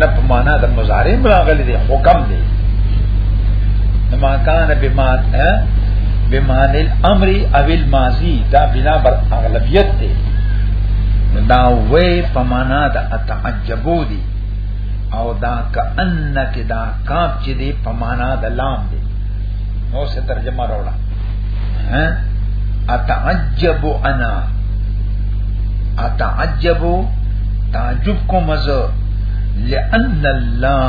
نه په معنا د مضارع راغلي دي حکم دي ما کان بما بمان الامر او الماضی دا بنا بر اغلبیت دی دا وې په معنا د اتعجبو دي او دا کأنک دا کاپ چې دی په معنا د لام دی نو څه ترجمه راوړه ها اتعجب انا اتعجب تعجب کوم زه لأن الله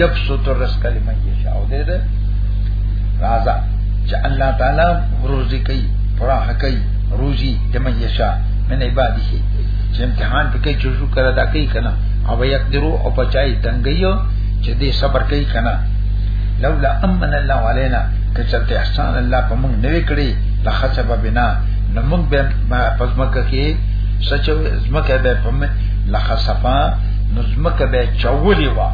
يبسط الرزق لمن يشاء او دې راځه چې الله تعالی روزي کوي فراح کوي روزي لمن يشاء من عباده چې امتحان پکې چې شو کړه دا کوي کنه او یقدرو او پچای دنګیو چې دې صبر کوي کنه لولا امن الله علينا که چرته احسان الله په موږ نه وکړي لخسب بنا نو موږ به په ځمکه کې سچو ځمکه به په موږ لخسفا نو ځمکه به چولې وا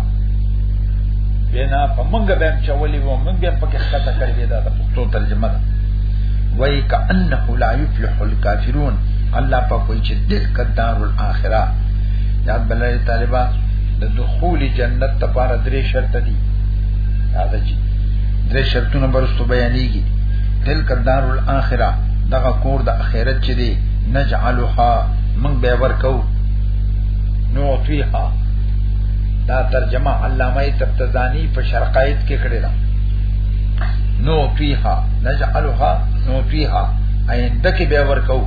بنا په موږ به چولې و موږ به پکې ښکته کړې دا د پښتو ترجمه ده وای کأنه لا یفلح الکافرون الله په کوئی چې دل قدار الاخره یاد بلای طالبہ د دخول جنت لپاره درې شرط دي هغه چې درې شرطونه برستو بیانېږي تلک الدار الاخره دغه کور د اخرت چې دی نجعلها من به ورکو نعطيها دا ترجمه علامه تبتزانی په شرقایت کې کړی دا نو فیها نجعلها نو فیها اینده کې به ورکو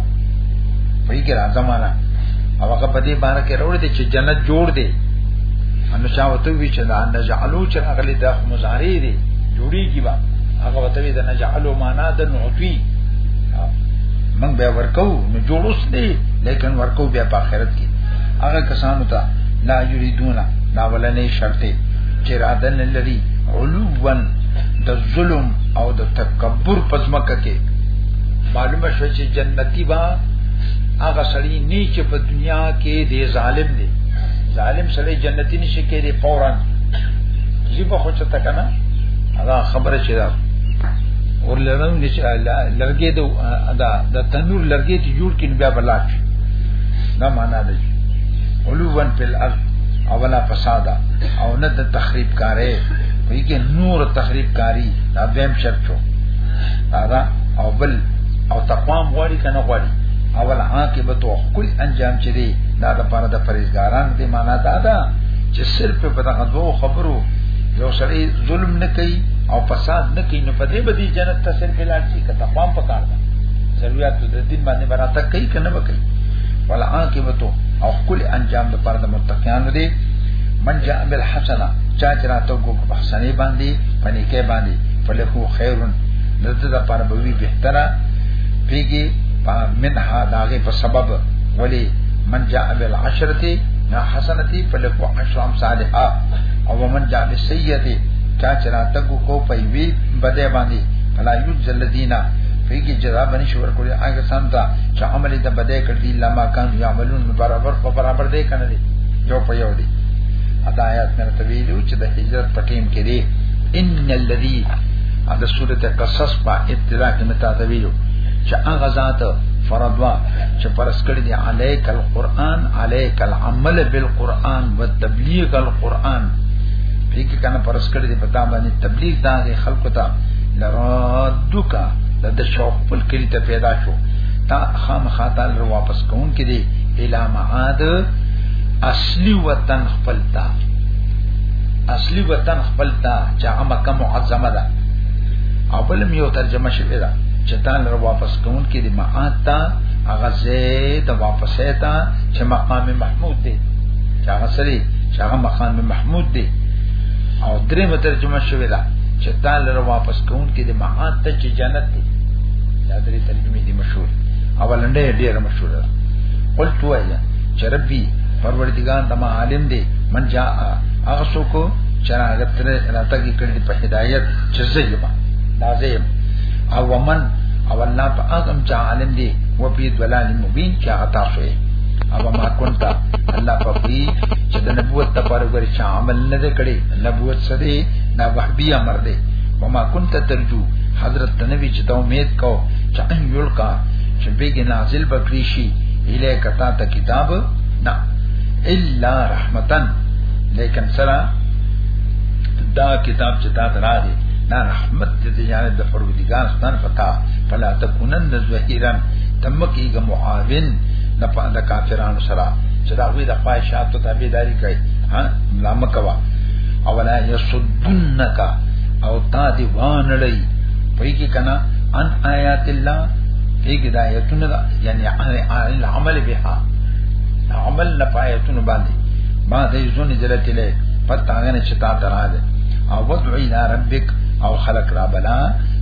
په یګر زمانہ او هغه په دې باندې کې راوړي چې جنت جوړ دی انو چا وته وی چې دا نه جعلو چې اغلی د مزاری دی جوړیږي با هغه وته وی دا نه جعلو معنا د نوتوی من به ورکو نو جوړوس دی لیکن ورکو بیا په آخرت کې هغه کسانو ته لا یریدونا دا ولنې شرطه چې رادن لري علوان د ظلم او د تکبر پزمکه کې معلومه شوه چې جنتی با هغه سړی نه چې په دنیا کې دی ظالم دی ظالم سړی جنتی نشي کېږي فورا زی په خوچ ته کنه دا خبره چې دا اور لرم نشي لرګې دو دا د تنور لرګې ته جوړ کین بیا بلاک دا معنا دی علوان په الارض اولا فسادا او نه د تخریب کارې وی کې نور تخریب کاری دا دیم شرط شو دا او بل او تقوام غواړي کنه غواړي اول عاقبت او خپل انجام چې دی دا د پاره د پرېزګاران دی معنا دا ده چې صرف په دغه دوه خبرو یو سړی ظلم نه کوي او فساد نه کوي نو په دې بدی جنت ته صرف لاړ شي که تقوام پکار ده ضرورت د دین باندې براته کوي کنه وکړي ولا عاقبت او خپل انجام د پاره د متقینانو دی من جاء بالحسنه چا چرته کو په حسنه باندې پني کې باندې فلهو خیرن نو د لپاره به وی بهتره پیږي په منها داغه په سبب ولی من جاء بالعشرته نا حسنتی فلکو عشرام صالحا او من جاء بالسیئته چا چرته کو کو په وی بده باندې فلا یجز الذین فیږي جزا باندې شور کړی هغه سم ته چې عمل ته بده کړ دی لما کان یعملون برابر په برابر دی کنه دی یو په یو دی ادا آیات مې ته ویلو چې د هجرت په ټیم کې دی ان الذی د سورته قصص په ابتدا کې متاته ویلو چې هغه ذات فرضوا چې فرض کړی دی علیک القرآن علیک العمل بالقرآن وتبلیغ القرآن دې کې کنه فرض کړی دی په تا باندې تبلیغ دا دی خلکو ته لرادک د شوق په کلی ته پیدا شو تا خام خاطر واپس کون کې دی الا معاد اصلي وطن خپلتا اصلي وطن خپل تا چې هغه مکه معظمه ده او بل میو ترجمه شوی ده چې تا لر واپس کون کې د معاد تا هغه زید واپس تا چې مقام محمود دی چې هغه سری چې هغه مقام محمود دی او درې مترجمه شوی ده چې تا لر واپس کون کې د معاد ته چې جنت دی دا درې ترجمه دي مشهور اولنډه ډیره مشهوره ده قلت وایا چې ربي پروردگار دما عالم دی من جاء هغه څوک چې هغه تر راته کې کړي په هدایت چې زېما دا زېم او ومن او الله په هغه چې عالم دی و په دلال مبین چې هغه تاسو یې او ما كنت الله په دې چې د نبوت لپاره ورې چې عمل نه کړي نبوت څه دی دا وحبي امر دی وما كنت ترجو حضرت نبی چې ته امید کو چې ان یلقا چې بیګ نازل بکری شي الیک تا ته کتاب نه الا رحمتن لیکن سره دا کتاب چې تا دراغي دا رحمت دې جانب د پروردګار ستان فتا فلا تکونن ذهیرن تمکیګه معاون د پاند کافرانو سره چې دا وی د خواهشاتو تابعداري کوي ها لامه کوا او ولا یسدنک او تا دی وانړی پوی کی کنا ان آیات الله پی کی دا یتون دا یعنی عمل بها عمل نه پایتونو باندې ما دې زونه جلت له پتا غنه چې تا دراله او ودعو الى ربک او خلق را بلا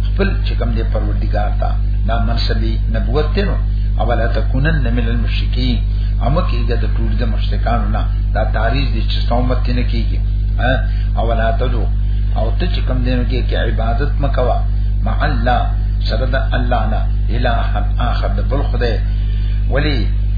خپل چې کوم دې پروردگار تا دا منصبي نبوت ته نو اولا تکونن من المشرکین اما کېږي د ټول د مشرکانو نه دا تاریخ دې چې څومت نه کېږي اولا تدو او ته چې کوم دې نو کې کې عبادت مکوا مع الله سره د الله نه الہ اخر د بل خدای ولی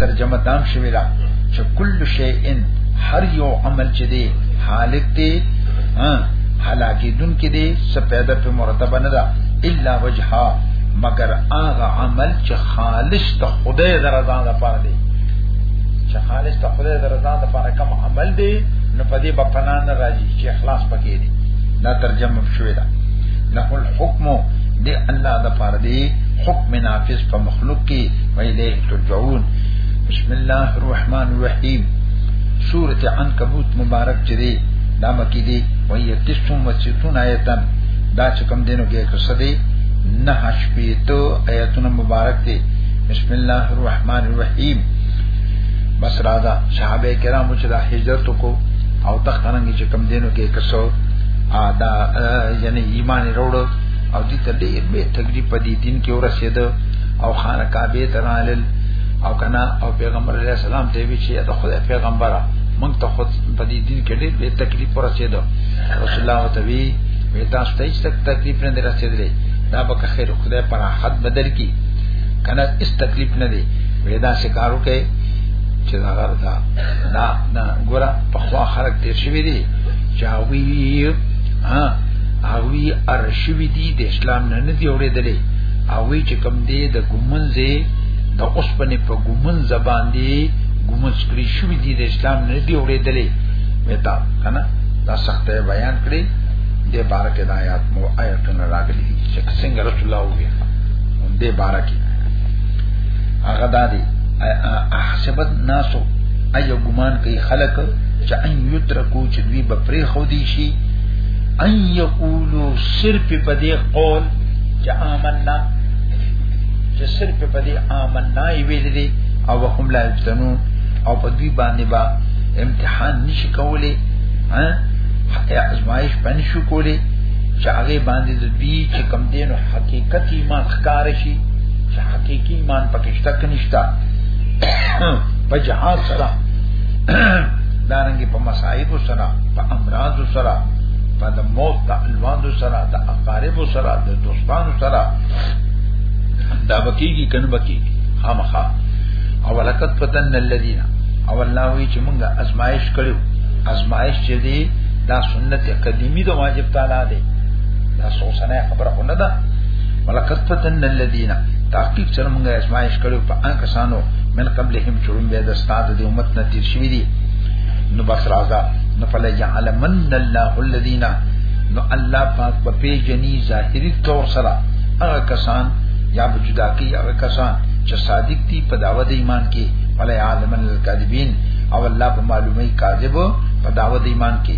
ترجمه دام شوی دا چې کل شیئن هر یو عمل چې دی حالت دی ها حلاکی دن کې دی سپیده په مرتبه نه ده الا وجها مگر هغه عمل چې خالص ته خدای درزا ده پر دی چې خالص ته خدای درزا ده پر کوم عمل دی نو په دې بپنا نه راځي چې اخلاص پکې دی دا ترجمه شوی دا له الحکم دی الله د پر دی حکم نافذ په مخلوق کې ویلې ترجعون بسم الله الرحمن الرحیم سورۃ عنکبوت مبارک جری دا مکی دی وایي تسوم وسیتون آیتن دا چې کوم دینو کې قصه دی نه شپیتو آیتونه مبارک دی بسم الله الرحمن الرحیم بس را دا صحابه کرامو چې دا هجرت کو او تختنګ چې کوم دینو کې قصه دا یعنی ایمان وروړو او دې ته ډېر به تکلیف په دې دین کې ورسېد او خانه کعبه ترالل او کنا او پیغمبر علیه السلام ته وی چې د خدای پیغمبره موږ ته خود په دې دین کې ډېر به تکلیف ورسېد رسول الله وتوی وی تاسو ته هیڅ تکلیف نه درسېدلې دا به خیر خدای پر حد بدل کی کنه اس تکلیف نه دی وی دا شکارو کې چې دا غردا دا نه ګوره په خوا خلک تیر شوی دی چاوی ها هغوی ارشوی دی د اسلام نه نه دی اوریدلې هغوی چې کوم دی د ګومنځه د اوسپنې په ګومن زبان دی ګومن سکری شوی دی د اسلام نه دی اوریدلې وتا کنه دا سخته بیان کړی د بارک د آیات مو آیاتونه راغلي چې څنګه رسول الله وی د بارک هغه دادی احسبت ناسو ايو ګمان کوي خلک چې ان یترکو چې دوی به پرې خو دي شي ان یقولو صرف په دې قول چې آمنا چې صرف په دې آمنا یې ویل دي او هم لا یفتنون او په دې باندې با امتحان نشي کولای ها یا ازمایش باندې شو کولای چې هغه باندې د دې چې کم دینو حقیقت ایمان ښکار شي چې حقیقي ایمان پکې شته کنيشتا په جهاد سره دارنګي په مصائب سره په امراض سره په د موت د الوان سره د اقارب سره د دوستان سره دا بکیږي کنه بکیږي خامخا او ولقد فتن الذين او الله وی چې موږ ازمایش کړو ازمایش چې دی دا سنت قدیمی د واجب تعالی دی دا سوسنه خبره خونه ده ولقد فتن الذين تحقیق سره موږ ازمایش کړو په ان کسانو من قبلهم چون بیا د استاد د امت نه تیر شوی دي نو بس راځه نو فلا يعلمن الله الذين نو الله پاک په پیجنی ظاهری طور سره هغه کسان یا بجدا کی هغه کسان چې صادق دي په دعوه د ایمان کې فلا يعلمن الكاذبين او الله په معلومه کاذب په دعوه د ایمان کې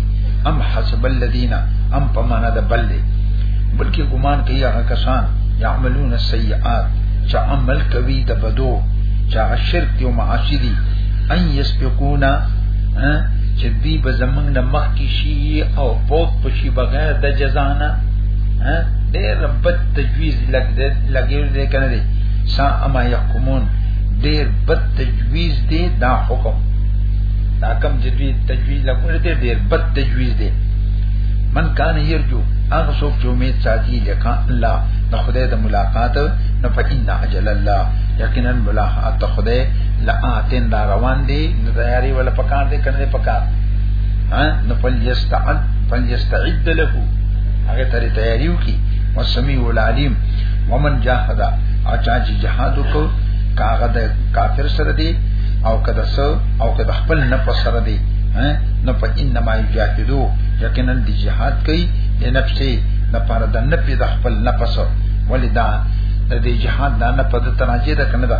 ام حسب الذين ام په معنا د بل دي بلکې ګمان کوي هغه کسان يعملون السيئات چې عمل کوي د بدو چې شرک او معاصي دي ان یسبقونا چې دی به زمنګ نه مخ کې شي او پوت پشي بغیر د جزانا ډېر بد تجویز لګ دې لګیو دې کنه دې سا اما يحكمون ډېر بد تجویز دې دا حکم دا کم جدي تجویز لګول دې ډېر بد تجویز دې من کان يرجو هغه څوک چې امید ساتي لکه الله د خدای د ملاقات نه فإن عجل الله یقینا ملاقات خدای لا اتن دا روان دي نو تیاری ولا پکار دي کنه پکار ها نو پل یستعد پل یستعد له هغه تری تیاریو کی وسمی العلیم ومن جاهدا اچا چې جهاد وکړو کاغه د کافر سره دی او کده سو او کده خپل نفس سره دی نو په انما یجاهدو یقینا دی جهاد کوي د نفسي د پاره د نفي د خپل نفس ولدا د دې جهاد دا نه پد تراجه ده کنه دا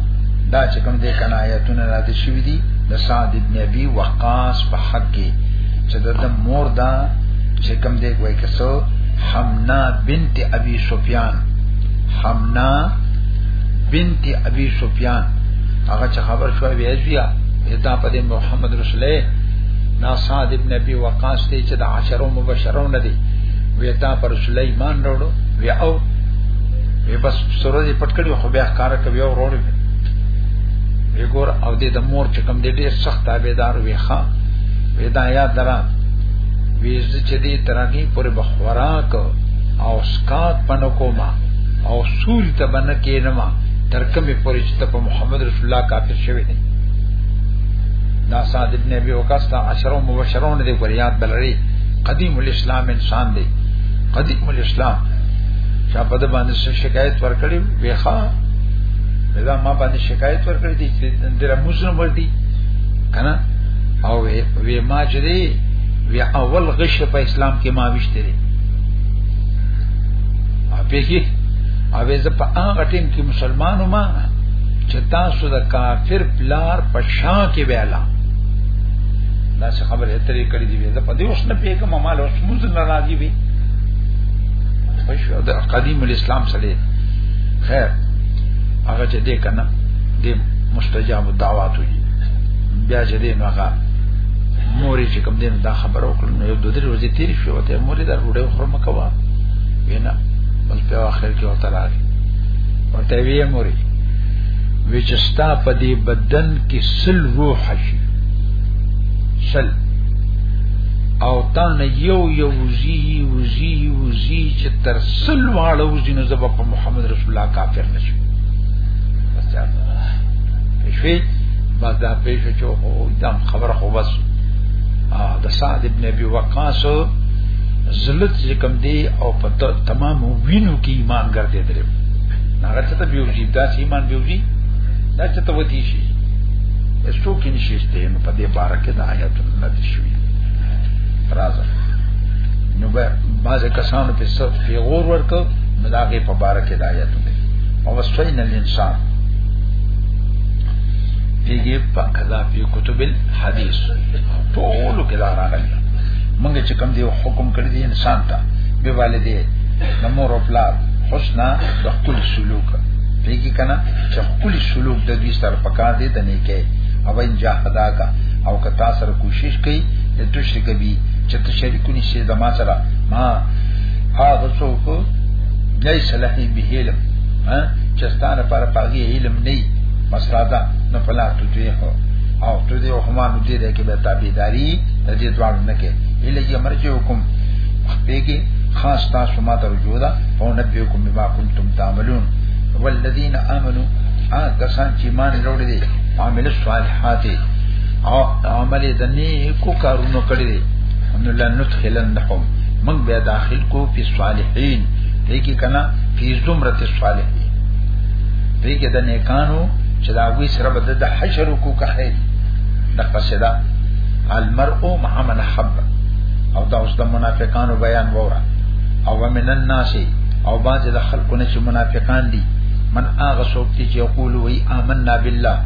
دا چې کوم دې کنه آیاتونه را دي شوې دي د سعد ابن ابي وقاص په حق کې چې د مور دا چې کوم دې وای کسو حمنا بنت ابي سفيان حمنا بنت ابي سفيان هغه چې خبر شو بیا بیا دا په دې محمد رسول الله نا سعد ابن ابي وقاص ته چې د عشرو مبشرون دي وی تا پر سلیمان وروړو وی او وی بس سره دې پټ کړی خو بیا ښکارا کوي او وروړي وی ګور او دې د مور چې کوم دې ډېر سخت تابعدار وی ښا وی دا یاد درا وی چې دې ترانګي پر بخوراک او سکات پنو کوما او سوري ته باندې کېنما تر کومه پورې چې ته په محمد رسول الله کافر شوی دی دا سعد ابن ابي وقاص تا عشرو مبشرون دي ګریات بلري قدیم الاسلام انسان دی قدیم الاسلام چا په دې باندې شکایت ورکړي ویخا دا ما باندې شکایت ورکړي دي چې دره مزنه ور دي کنه او وی ما چې دی وی اول غش په اسلام کې ما وشته دي اپې کې اوې زه په هغه ټیم کې مسلمانو ما چې تاسو د کافر پلار په شان کې ویلا دا څه خبره اترې کړې دي زه په دې اوس نه پیګم ما له اوس مزنه راځي وی پښو د قدیم الاسلام سره خیر هغه چې دې کنه دې مستجاب دعوات وي بیا چې دې هغه مورې چې کوم دین دا خبر وکړ نو یو دوه درې ورځې تیر شو ته مورې دا روډه خرمه کوا وینا بل په اخر کې ورته راغی ورته وی مورې وچستا په دې بدن کې سل روح شي سل او تا نه یو یو وزي وزي دی وزی چې تر سل واړه وزی نو زبا په محمد رسول الله کافر نشو بس دا پښوی بس دا پښو چې او دا خبره خو بس د سعد ابن ابي وقاص زلت چې کوم دی او په تمام وینو کې ایمان ګرځي درې هغه ته بیوزی دا چې ایمان بیوزی دا چې ته وتی شي اسو کې نشي ستې نو په دې بار کې د آیاتونو نه دي شوی راځه نو به باز کسانو په صف پیغور ورکو نو داغه په بار کې دایت دی او وسوین الانسان پیږي په کذا په کتب الحديث ټول کې دا راغلي مونږ چې کوم دی حکم کړی دی انسان ته به والدې د مور او پلار حسنا د خپل سلوک پیږي کنه چې خپل سلوک د دې سره پکار دی د نه کې او ان جاهدا کا او کتا سره کوشش کوي د تشرک به چې ته شریک نشې د ما سره ما هغه څوک لیس له به علم ها چې ستاره پر پاګي علم نه مسله ده نه فلا تو دی هو او تو دی حکمان دې دې کې به تابعداري د دې دوه نه کې اله یې مرجه حکم پیګي خاص تاسو ما ته رجوع ده او نبيكم بما كنتم تعملون والذین آمنو آن کسان چی مان روڑ دی عامل الصالحات او عمل د نیکو کارونو کړی دی نو لندخلنهم من بیا داخل کو فی صالحین دې کې کنا فی زمرت صالحین دې کې د نیکانو چې دا وی سره بد د حشر کو کخې د قصدا المرء مع من حب او دا اوس د منافقانو بیان وره او ومن الناس او باز د خلکو نه چې منافقان دي من هغه څوک چې یقول وی آمنا بالله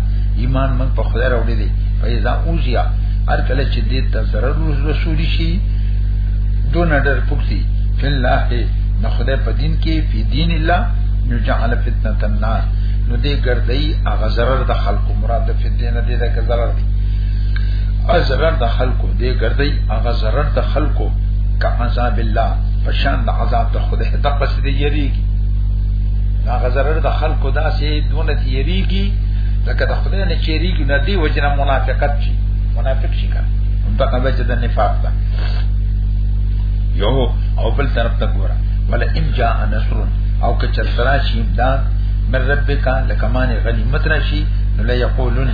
ایمان من په خدای راوړي دي فیضا اوزیا هر کله چې دې ته ضرر رسول شي دون ډر پکتي فی الله نه خدای په دین کې فی دین الله نو جعل فتنه الناس نو دې ګرځي هغه ضرر د خلکو مراد د فتنه نه دې د ضرر دي او ضرر د خلکو دې ګرځي هغه ضرر د خلکو کا عذاب الله پشان د عذاب د خدای د قصدې یریږي هغه ضرر د خلکو داسې دونه تیریږي لکه د خدای نه چیریږي نه دی وجنه منافقت شي منافق شي کنه دا کومه چې د نفاق ده یو او بل طرف ته ګوره ولا ان جاء نصر او که چرترا شي امداد من ربک لکمان غنیمت راشي نو لا یقولون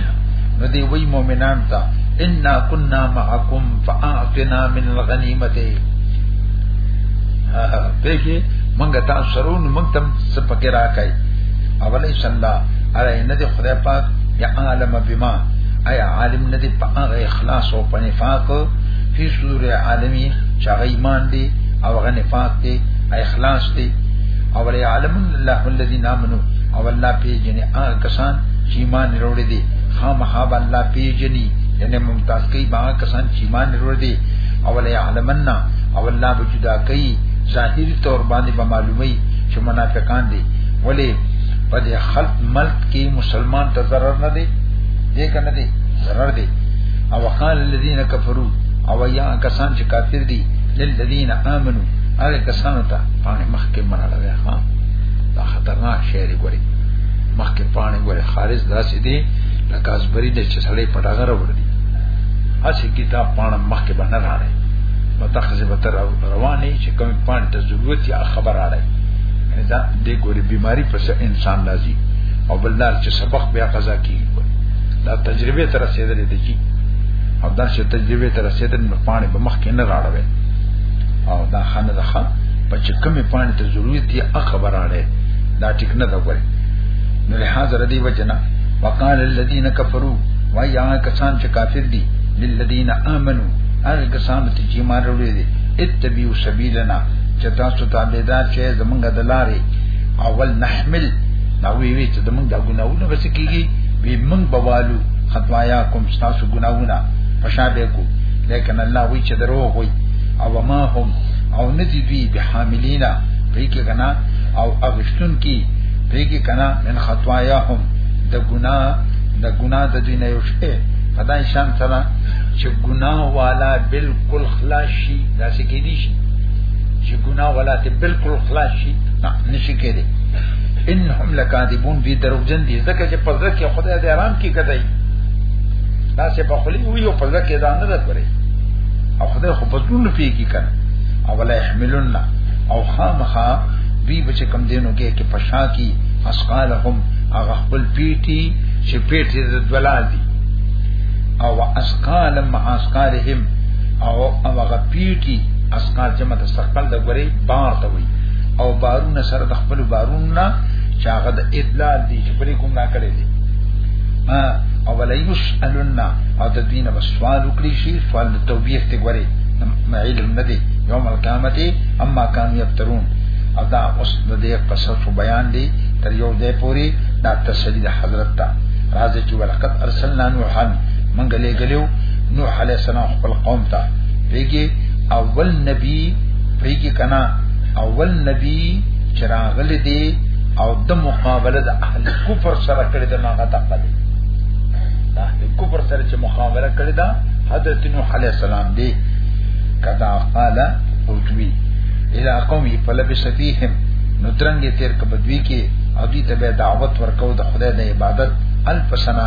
نو دی وی مؤمنان ته انا كنا معكم فاعطنا من الغنیمت ها ها دغه منګه تاسو سره نو منګ تم سپکه راکای اولای صلی الله اره نه دی خدای پاک یا عالم بما اي عالم نه دی په هغه اخلاص او په نفاق په صدور عالمي چې هغه ایمان دی او هغه نفاق دی اخلاص دی او ولي عالم الله الذين امنوا او الله پیجنې هغه کسان چې ایمان وروړي دي خامخا الله پیجنې یعنی ممتاز کوي هغه کسان چې ایمان وروړي دي او ولي علمنا او الله بجدا کوي ظاهری تور باندې به معلومي چې منافقان دي ولی په دې خلق ملک کې مسلمان ته ضرر نه دی دې کنه دی ضرر دی او وقال الذين كفروا او یا کسان چې کافر دي للذین آمنو هغه کسانو ته پانه مخکې مناله وي ها دا خطرناک شعر ګوري مخکې پانه ګوري خارج داسې دي لکه اسبری دې چې سړی پټاګره ور دي هڅه کتاب پانه مخکې باندې راړي متخذ به تر رواني چې کوم پانه ته ضرورت یا خبر راړي دا د ګوري بیماری پس انسان راځي او بل دا چې سبق بیا قضا کیږي دا تجربه تر رسیدلې دي چې او دا چې تجربه تر رسیدلې نو پانی به مخ کې نه راړوي او دا خانه ده په چې کمی پانی ته ضرورت یې اخبار اړه دا ټیک نه دا ګوري نو له حاضر دی وجنا وقال الذين كفروا ويا کسان چې کافر دي للذین آمنو هغه کسان چې ایمان وروړي دي اتبعوا سبیلنا چې تاسو تابعدار شئ زمونږ د لارې اول نحمل دا وی وی چې زمونږ د ګناونه بس کیږي وی مونږ بوالو خطایا کوم تاسو ګناونه پښابه کو لیکن الله وی چې درو وی او ما هم او ندی دوی بحاملینا پې کې کنا او اغشتون کی پې کې کنا من خطایا هم د ګنا د ګنا د دین یو شی پدای شان سره چې ګنا والا بالکل خلاص شي دا څه کې دي شي چې ګناه ولاته بالکل خلاص شي نه نشي کېدی انهم لکاذبون دي دروغجن دي ځکه چې په ځکه خدای دې آرام کې کړی دا چې په خلی وي او په ځکه دا نه راځي او خدای خو په ټول پیږي کنه او ولا يحملن او خامخا دوی بچ کم دینو کې کې پشا کی اسقالهم هغه خپل پیټي چې پیټي د دلال دي او اسقال مع اسقالهم او هغه پیټي اسقال جمع د سقل د غوري بار ته وي او بارون سره د خپل بارون نه چې هغه د ادلال دي چې پرې کوم نه کړی دي او ولا یسالون او د دینه بسوال وکړي شي سوال د توبې ته غوري علم نه دي یوم القیامت اما کان یفترون او دا اوس د دې قصص بیان دي تر یو ځای پوري دا تسلی د حضرت ته راځي چې ولقد ارسلنا نوحا منګلې غلو نوح علیہ السلام خپل قوم ته پیږي اول نبی پیږي کنا اول نبی چراغل دی او د مقابله د اهل کفر سره کړی دا هغه تقل دا اهل کفر سره چې مقابله کړی دا حضرت نوح علیہ السلام دی کدا قال او دوی الى قوم فلبس فيهم نو درنګ تیر کبدوی کې او دې ته دعوت ورکو د خدای د عبادت الف سنه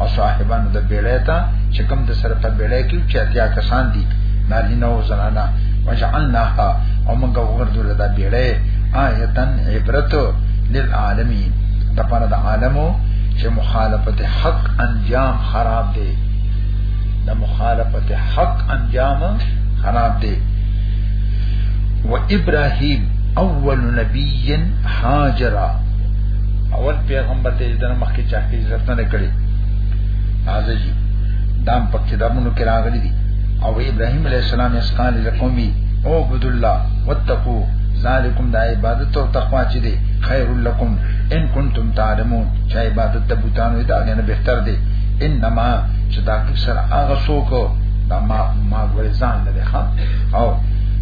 او صاحبانو د بیړې ته چې کوم د سره په بیړې کې چې اتیا کسان دي نارینه او زنانه وجعلناها او موږ وګرځول دا بیړې آیتن عبرت للعالمین د پر د عالمو چې مخالفت حق انجام خراب دی د مخالفت حق انجام خراب دی و ابراهیم اول نبی هاجر اول پیغمبر ته د مخکې چاکې نه کړی تازه جی دام په کتابونو کې راغلي دي او ابراهيم عليه السلام یې سقال لقومي او عبد الله واتقو ذالکم دا عبادت او تقوا چې دي خير لكم ان كنتم تعلمون چې عبادت د بوتانو دا نه بهتر دي انما چې دا اکثر هغه څوک دا ما ما ورزان ده ها او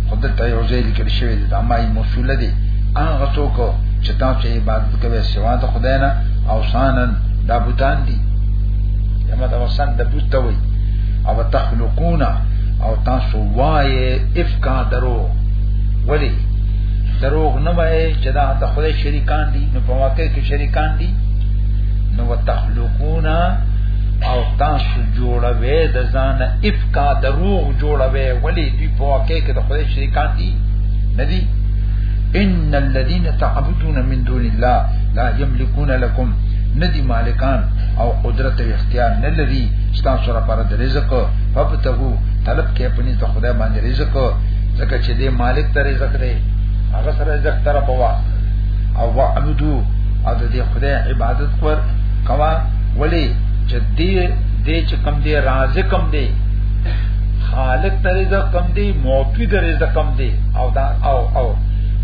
خدای ته یو ځای لیکل شوی دا ما یې موصوله دي هغه څوک چې تاسو عبادت کوي سوا د خدای نه او سانن دا بوتان دي یما دا وسان د بوت وي او تخلقون او تاسو وای افکا درو ولی دروغ نه وای چې دا د خدای شریکان دي نو په واقع کې شریکان دي نو تخلقون او تاسو جوړوي د ځان افکا دروغ جوړوي ولی دوی په واقع کې د خدای شریکان دي ندي ان الذين تعبدون من دون الله لا یملکون لکم ندی مالکان او قدرت او اختیار نه لري ستاسو سره پر د رزق فبتغو طلب کې پني ته خدای باندې رزق ځکه چې دې مالک ته رزق دی هغه سره رزق تر بوا او وعبدو او د دې خدای عبادت کور کوا ولی چې دې دې چې کم دې رازق کم دې خالق ته رزق کم دې موتی ته رزق کم دې او دا او او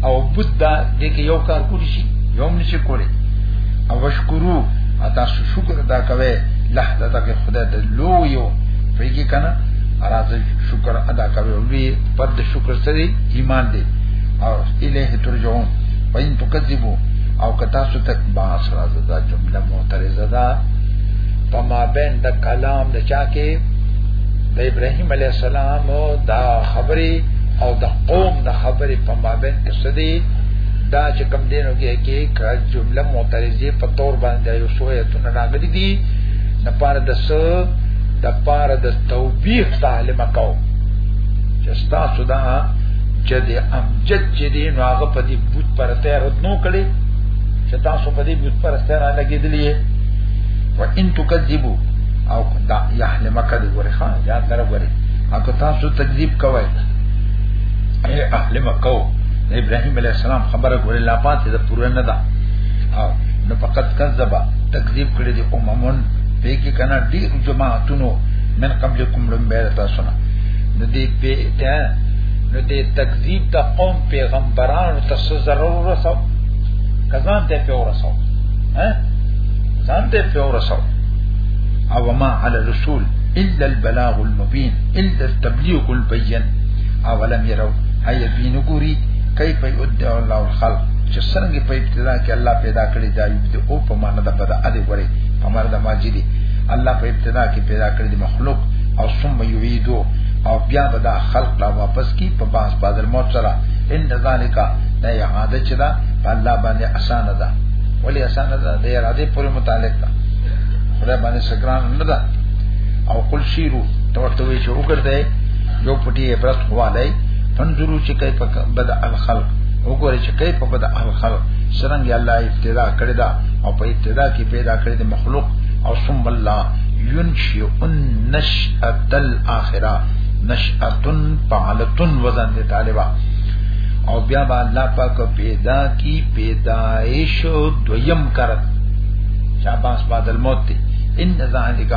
او بوت دا دې کې یو کار کولی شي یوم نشي کولی او وشکرو اتا شکر ادا کوي له دغه خدای د لو یو پیږي کنه راځي شکر ادا کوي او وی پر د شکر سره ایمان دی او الیه ترجعون وین تکذبو او کتا سو تک باس راځه دا جمله معترضه ده په ما بین د کلام د چا کې د ابراهیم علی السلام او دا خبري او د قوم د خبري په ما بین کې سدي دا چې کم دینو کې کې کړه جمله معترضه په تور باندې یو څو ایتونه راغلي دي د پاره د سو د پاره د توبیخ تعلیم کو چې تاسو دا چې د امجد چې دی نو هغه په دې بوت پرته رد نو کړي چې تاسو په دې بوت پرته را لګیدلی و ان تکذبوا او دا یحلم کده ورخه یا درو ورخه اکه تاسو تکذیب کوئ اهل مکه د ابراهيم عليه السلام خبره ګورې لا پاتې ده پوره نه ده او نو فقط کذبا تکذیب کړی دی اممون په کې کنه ډیر جماعتونو من قبلکم لم بیر تاسو نه نو دې په ته نو دې تکذیب د قوم پیغمبرانو ته څه ضرور رسو کزان ته په ورسو ها ځان ته په ورسو او ما علی الرسول الا البلاغ المبين الا التبليغ البين اولم يروا هي بینو ګوري کیف یدعو الله الخلق چې څنګه په ابتدا کې الله پیدا کړی دا یبدو او په معنا د بدا ادي وړي په معنا د ماجدي الله په ابتدا کې پیدا کړی د مخلوق او ثم یعیدو او بیا به دا خلق لا واپس کی په باس بعد الموت سره ان ذالک دا اعاده چې دا په الله باندې اسانه ده ولی اسانه ده د اراده پورې متعلق ده خدای باندې سګران نه ده او کل شیرو تو ورته وی چې وګرځي یو پټي عبرت والي فنظرو چې کیف بد الخلق وګوره چې کیف بد الخلق څنګه الله ابتدا کړی دا او په ابتدا کې پیدا کړی د مخلوق او ثم الله ينشئ النشأة الاخره نشأة فعلة وزن دي طالبا او بیا با الله پاک پیدا کی پیدائش دویم کرد شاباس بعد الموت ان ذالک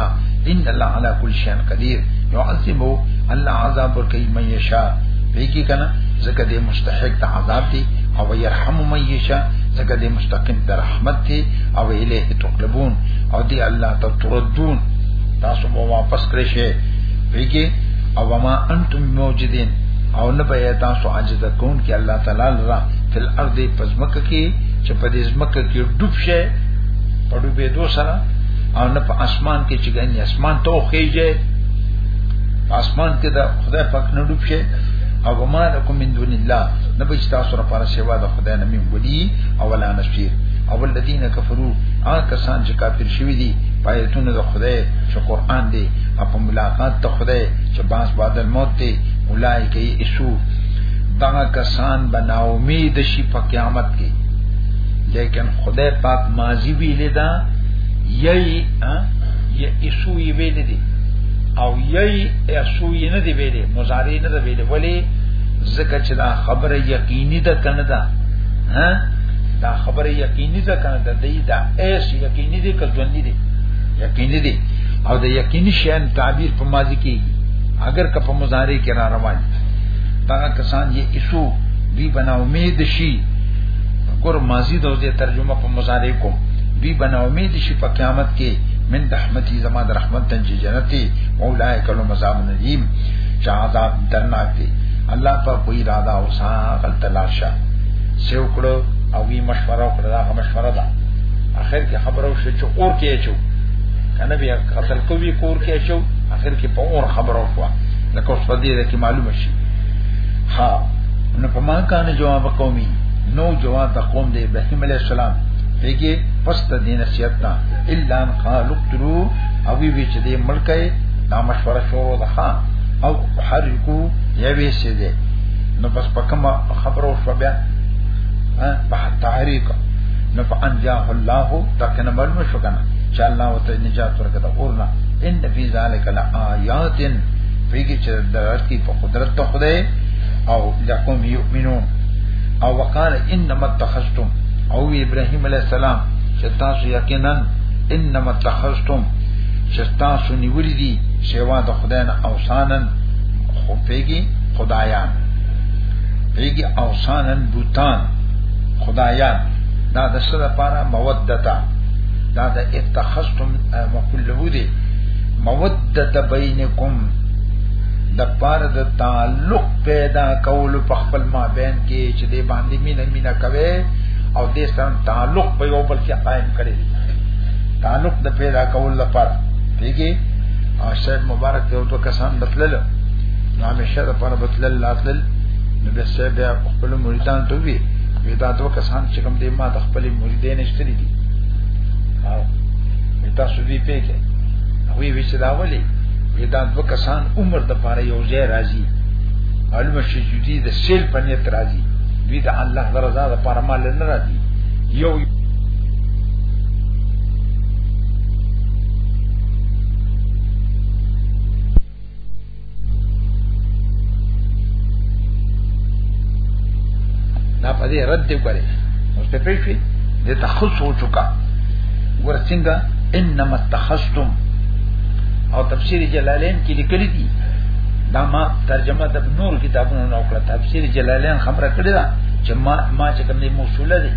ان الله على كل شيء قدير يعذبو الله عذاب ورکی من یشا بیگی کنا زکه دې مستحق ته عذاب دی او يرحم من یشا زکه دې مستقیم در رحمت دی او الیه تقلبون او دی الله ته تردون تاسو به واپس کړئ شي بیگی او ما انتم موجودین او نه به تاسو عاجز کون کې الله تعالی لرا فل ارض پزمک کې چې په دې زمکه کې ډوب شي په ډوبې دوه سره او نه په اسمان کې چې ګنې اسمان ته وخیږي اسمان کې دا خدای پاک نه ډوب شي او ما لكم من دون الله نبي تاسو را پر سیوا د خدای نه مين ولي او ولا نصير او الذين كفروا هغه کسان چې کافر شوی دي پایتونه د خدای چې قران دی په ملاقات ته خدای چې باس بعد الموت دی اولای کې ایسو دا کسان بنا امید شي په قیامت کې لیکن خدای پاک ماضی ویلی دا یی ا یی اسو یی ویل دي او یی اسو یی نه دی ویل مضارع نه دی ویل ولی زکه چې دا خبره یقیني ده کنه ده ها دا خبره یقیني ده کنه ده دی دا ایس یقیني دي که ځوندي دي یقیني دي او د یقیني شین تعبیر په ماضی کې اگر که په مضارع کې را روان دا کسان یې ایسو دی بنا امید شي ګور ماضی د ترجمه په مضارع کوم دوی بنا امید شي په قیامت کې من رحمتي زما د رحمت تن چې جنتي مولای کلو مزام ندیم چې عذاب درناک دی الله په کوئی اراده او سا غلط لاشه سیو کړو او وی مشوره وکړه دا مشوره ده اخر کې خبرو شو چې اور کې چو کنه بیا قتل کو وی کور کې چو اخر کې په اور خبرو شو نو کو څه دې کې معلومه شي ها نو په ما کانه جواب قومي نو جواب د قوم د ابراهيم عليه السلام دیګه پس د دین نصیحت نه الا ان قالو ترو او وی وی چې دې ملکه دا مشوره شروع ده ها او حرکو یا وی سي دې نو پس پکما خبرو شو بیا ها په تحریک نو په انجاه الله تکنه مرمه شو کنه چې الله وته نجات ورکړه اورنا ان فی ذلک لآیات پیږي چې درات کی په قدرت ته خدای او لکم یؤمنون او وقال انما اتخذتم او ابراهيم عليه السلام چې تاسو یقینا انما تخستم چې تاسو نیولې دي سیوا د خدای نه اوسانن خو پیګي خدایان پیګي اوسانن بوتان خدایان دا د سره لپاره مودتا دا د اتخذتم مقول له دي مودت بینکم د پاره د تعلق پیدا کول په خپل مابین کې چې دې باندې مینه مینه کوي او دې سره تعلق په یو بل کې قائم کړي تعلق د پیدا کول لپاره دیږي او شیخ مبارک ته دوه کسان بتلل نو همیشه د پر بتلل لاتل نو به سه بیا خپل مریدان ته وی وی دا دوه کسان چې کوم دې ما د خپل مریدین اشتري دي او تاسو دې پیګه وی وی چې دا ولي وی دا دوه کسان عمر د پاره یو ځای راځي علم شي جدي د سیل په نیت راځي دوی د الله درزا د پاره مال نه راځي یو دا په دې رد دی کوي نو څه پیښې د تخصص و چکا ورڅنګه انما تخصصتم او تفسیر جلالین کې لیکل دي دا ما ترجمه د نور کتابونو نو کړه تفسیر جلالین خبره کړی دا چې ما ما چې کوم موصوله دي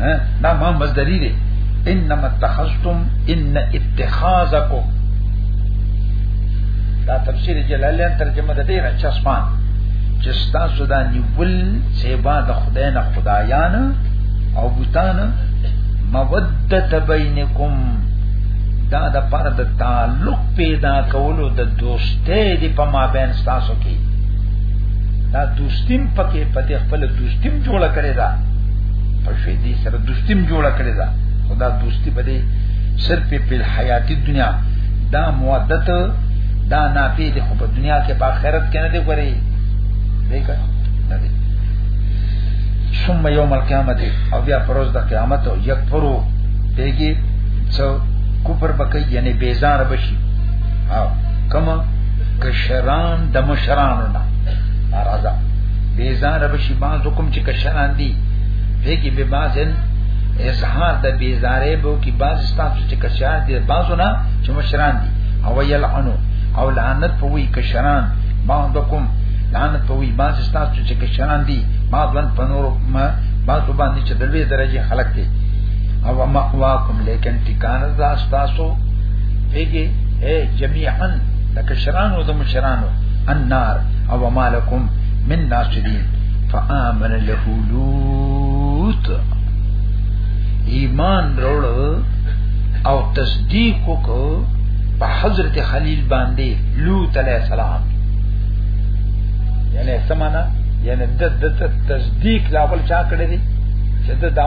ها دا ما مصدری دي انما اتخذتم ان اتخاذکم دا تفسیر جلالین ترجمه د دې را چسپان چې تاسو دا نیول سیبا د خدای نه خدایان او بوتان مودت بینکم دا د پر د تعلق پیدا کولو د دوست دې دې په ما بین تاسو کې دا دوستیم پکې پته خپل دوستیم جوړه کړی دا په شوی دې سره دوستیم جوړه کړی دا خدا دوستی بده صرف په حیاتی دنیا دا مودت دا نافی دې خو په دنیا کې په آخرت کې نه دی کوي دیکھا نه دی ثم یوم القیامت او بیا پروز د قیامت او یک پرو دیږي څو کوپر بکې یعنی بیزار بشي او کما کشران د مشرانو نه راځه بیزار بشي باز حکم چې کشران دي هیګي به بازن اظهار د بیزارې بو کې باز ستاسو چې کشران دي بازو نه چې مشران دي او یلعنو او لعنت په وی کشران بعضکم لعنت په وی باز ستاسو چې کشران دي بعضن په نور ما باز باندې چې دلوي درجه خلق دي او ما واکم لیکن ټکان زاستا سو دیږي اے جميعا لکه شرانو د مشرانو النار او مالکم من ناصرین فآمن له لوط ایمان روړ او تصدیق وکړ په حضرت خلیل باندې لوط علیہ السلام یعنی سمانا یعنی د تصدیق لاول چا کړی دی چې دا